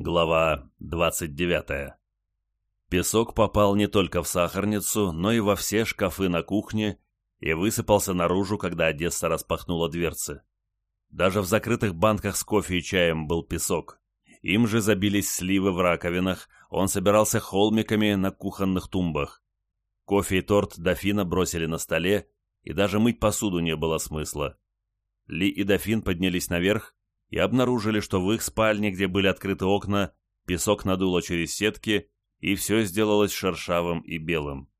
Глава 29. Песок попал не только в сахарницу, но и во все шкафы на кухне и высыпался наружу, когда Одесса распахнула дверцы. Даже в закрытых банках с кофе и чаем был песок. Им же забились сливы в раковинах, он собирался холмиками на кухонных тумбах. Кофе и торт дофина бросили на столе, и даже мыть посуду не было смысла. Ли и дофин поднялись наверх, и обнаружили, что в их спальне, где были открыты окна, песок надуло через сетки, и все сделалось шершавым и белым.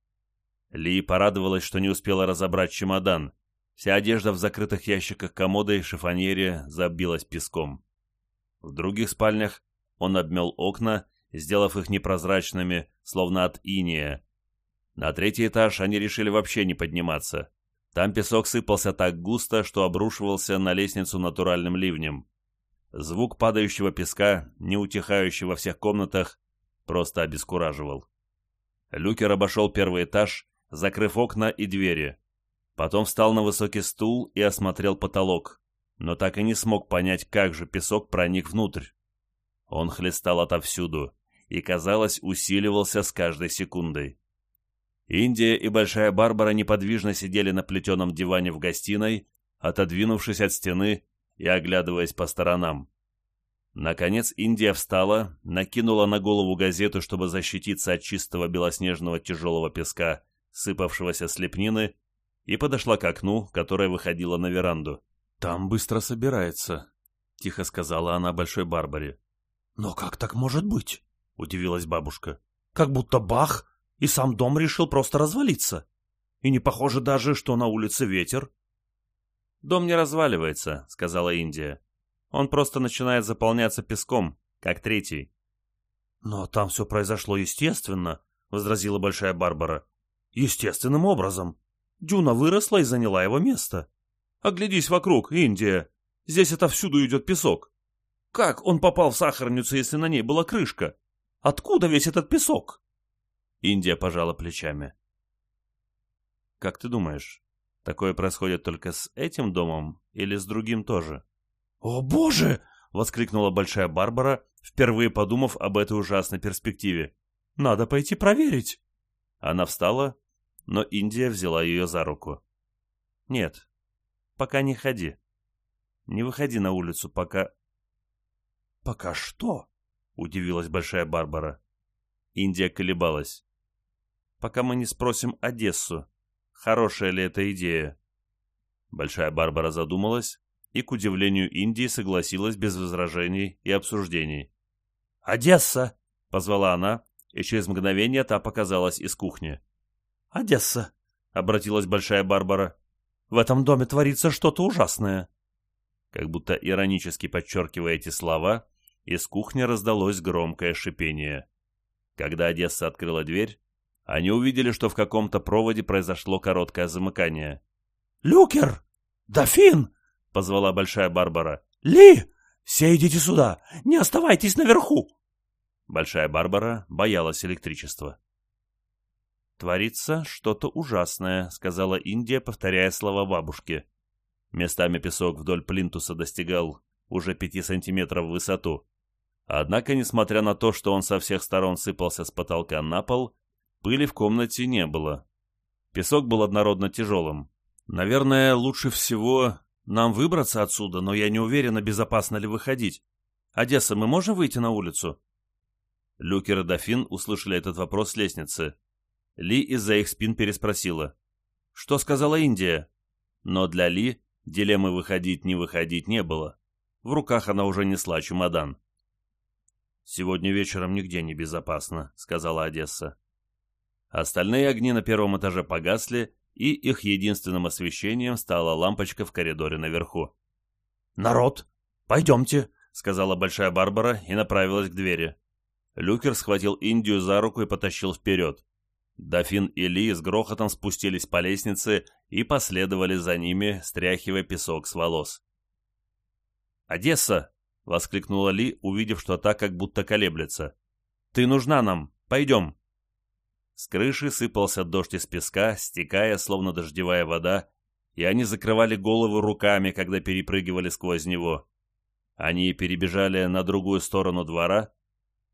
Ли порадовалась, что не успела разобрать чемодан. Вся одежда в закрытых ящиках комода и шифоньере забилась песком. В других спальнях он обмел окна, сделав их непрозрачными, словно от иния. На третий этаж они решили вообще не подниматься. Там песок сыпался так густо, что обрушивался на лестницу натуральным ливнем. Звук падающего песка, не утихающий во всех комнатах, просто обескураживал. Люкер обошел первый этаж, закрыв окна и двери. Потом встал на высокий стул и осмотрел потолок, но так и не смог понять, как же песок проник внутрь. Он хлестал отовсюду и, казалось, усиливался с каждой секундой. Индия и Большая Барбара неподвижно сидели на плетеном диване в гостиной, отодвинувшись от стены и оглядываясь по сторонам. Наконец Индия встала, накинула на голову газету, чтобы защититься от чистого белоснежного тяжелого песка, сыпавшегося с лепнины, и подошла к окну, которое выходило на веранду. «Там быстро собирается», — тихо сказала она Большой Барбаре. «Но как так может быть?» — удивилась бабушка. «Как будто бах, и сам дом решил просто развалиться. И не похоже даже, что на улице ветер. «Дом не разваливается», — сказала Индия. «Он просто начинает заполняться песком, как третий». «Но там все произошло естественно», — возразила Большая Барбара. «Естественным образом. Дюна выросла и заняла его место. Оглядись вокруг, Индия. Здесь отовсюду идет песок. Как он попал в сахарницу, если на ней была крышка? Откуда весь этот песок?» Индия пожала плечами. «Как ты думаешь, Такое происходит только с этим домом или с другим тоже? «О, боже!» — воскликнула Большая Барбара, впервые подумав об этой ужасной перспективе. «Надо пойти проверить». Она встала, но Индия взяла ее за руку. «Нет, пока не ходи. Не выходи на улицу, пока...» «Пока что?» — удивилась Большая Барбара. Индия колебалась. «Пока мы не спросим Одессу, хорошая ли эта идея. Большая Барбара задумалась и, к удивлению Индии, согласилась без возражений и обсуждений. «Одесса!» — позвала она, и через мгновение та показалась из кухни. «Одесса!» — обратилась Большая Барбара. «В этом доме творится что-то ужасное». Как будто иронически подчеркивая эти слова, из кухни раздалось громкое шипение. Когда Одесса открыла дверь, они увидели, что в каком-то проводе произошло короткое замыкание. «Люкер! Дофин!» — позвала Большая Барбара. «Ли! Все идите сюда! Не оставайтесь наверху!» Большая Барбара боялась электричества. «Творится что-то ужасное», — сказала Индия, повторяя слова бабушки. Местами песок вдоль плинтуса достигал уже пяти сантиметров в высоту. Однако, несмотря на то, что он со всех сторон сыпался с потолка на пол, Пыли в комнате не было. Песок был однородно тяжелым. Наверное, лучше всего нам выбраться отсюда, но я не уверена, безопасно ли выходить. Одесса, мы можем выйти на улицу? Люкер и Дофин услышали этот вопрос с лестницы. Ли из-за их спин переспросила. «Что сказала Индия?» Но для Ли дилеммы выходить-не выходить не было. В руках она уже несла чемодан. «Сегодня вечером нигде не безопасно», — сказала Одесса. Остальные огни на первом этаже погасли, и их единственным освещением стала лампочка в коридоре наверху. «Народ, пойдемте», — сказала Большая Барбара и направилась к двери. Люкер схватил Индию за руку и потащил вперед. Дофин и Ли с грохотом спустились по лестнице и последовали за ними, стряхивая песок с волос. «Одесса!» — воскликнула Ли, увидев, что та как будто колеблется. «Ты нужна нам! Пойдем!» С крыши сыпался дождь из песка, стекая, словно дождевая вода, и они закрывали головы руками, когда перепрыгивали сквозь него. Они перебежали на другую сторону двора,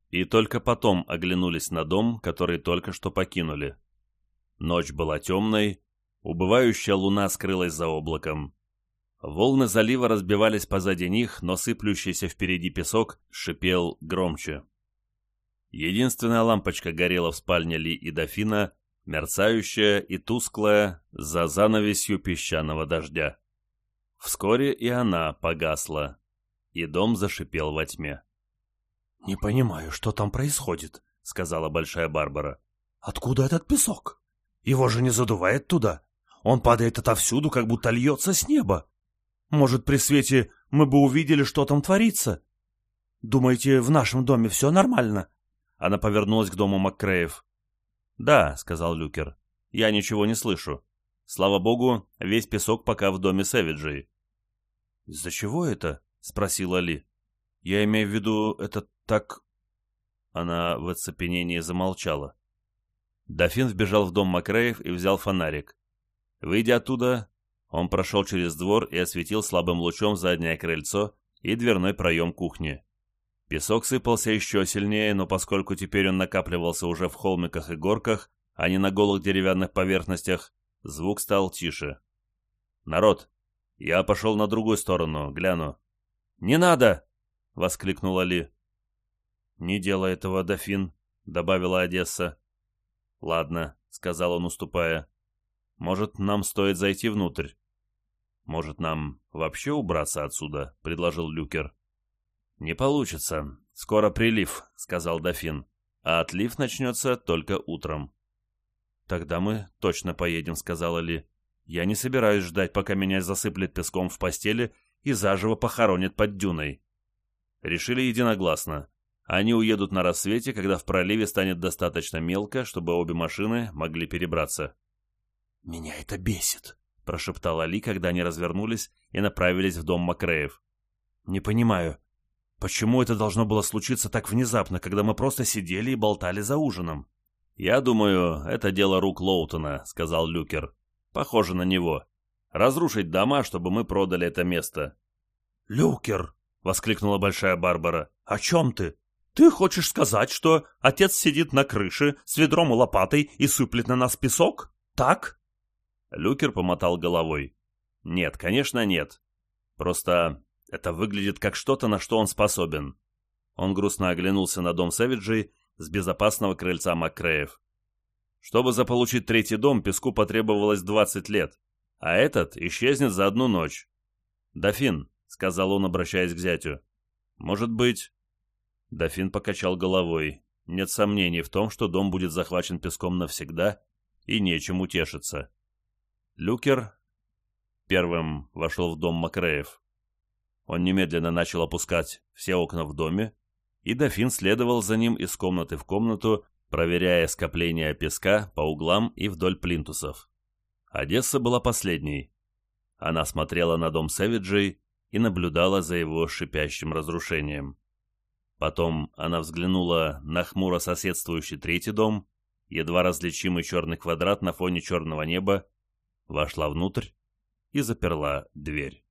И только потом оглянулись на дом, который только что покинули. Ночь была темной, убывающая луна скрылась за облаком. Волны залива разбивались позади них, но сыплющийся впереди песок шипел громче. Единственная лампочка горела в спальне Ли и Дофина, мерцающая и тусклая за занавесью песчаного дождя. Вскоре и она погасла, и дом зашипел во тьме. «Не понимаю, что там происходит», — сказала Большая Барбара. «Откуда этот песок? Его же не задувает туда. Он падает отовсюду, как будто льется с неба. Может, при свете мы бы увидели, что там творится? Думаете, в нашем доме все нормально?» Она повернулась к дому Маккреев. «Да», — сказал Люкер, — «я ничего не слышу. Слава богу, весь песок пока в доме Сэвиджей». «Из-за чего это?» — спросила Ли. «Я имею в виду, это так...» Она в оцепенении замолчала. Дофин вбежал в дом Макреев и взял фонарик. Выйдя оттуда, он прошел через двор и осветил слабым лучом заднее крыльцо и дверной проем кухни. Песок сыпался еще сильнее, но поскольку теперь он накапливался уже в холмиках и горках, а не на голых деревянных поверхностях, звук стал тише. «Народ, я пошел на другую сторону, гляну». «Не надо!» — воскликнула Ли. «Не делай этого, дофин», — добавила Одесса. «Ладно», — сказал он, уступая. «Может, нам стоит зайти внутрь?» «Может, нам вообще убраться отсюда?» — предложил Люкер. «Не получится. Скоро прилив», — сказал дофин. «А отлив начнется только утром». «Тогда мы точно поедем», — сказала Ли. «Я не собираюсь ждать, пока меня засыплет песком в постели и заживо похоронит под дюной». Решили единогласно. Они уедут на рассвете, когда в проливе станет достаточно мелко, чтобы обе машины могли перебраться. «Меня это бесит», — прошептала Ли, когда они развернулись и направились в дом Макреев. «Не понимаю, Почему это должно было случиться так внезапно, когда мы просто сидели и болтали за ужином? «Я думаю, это дело рук Лоутона», — сказал Люкер. «Похоже на него. Разрушить дома, чтобы мы продали это место». «Люкер!» — воскликнула Большая Барбара. «О чем ты? Ты хочешь сказать, что отец сидит на крыше с ведром и лопатой и сыплет на нас песок? Так?» Люкер помотал головой. «Нет, конечно, нет. Просто это выглядит как что-то, на что он способен. Он грустно оглянулся на дом Сэвиджей с безопасного крыльца Маккреев. Чтобы заполучить третий дом, песку потребовалось 20 лет, а этот исчезнет за одну ночь. «Дофин», — сказал он, обращаясь к зятю, — «может быть...» Дофин покачал головой. Нет сомнений в том, что дом будет захвачен песком навсегда, и нечем утешиться. Люкер первым вошел в дом Макреев. Он немедленно начал опускать все окна в доме, и дофин следовал за ним из комнаты в комнату, проверяя скопление песка по углам и вдоль плинтусов. Одесса была последней. Она смотрела на дом Сэвиджей и наблюдала за его шипящим разрушением. Потом она взглянула на хмуро соседствующий третий дом, едва различимый черный квадрат на фоне черного неба, вошла внутрь и заперла дверь.